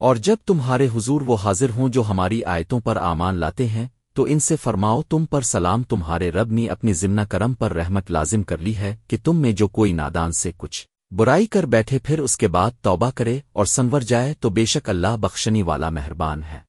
اور جب تمہارے حضور وہ حاضر ہوں جو ہماری آیتوں پر آمان لاتے ہیں، تو ان سے فرماؤ، تم پر سلام تمہارے رب نے اپنی ضمن کرم پر رحمت لازم کر لی ہے کہ تم میں جو کوئی نادان سے کچھ برائی کر بیٹھے، پھر اس کے بعد توبہ کرے اور سنور جائے، تو بے شک اللہ بخشنی والا مہربان ہے۔